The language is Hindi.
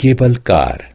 Cable car.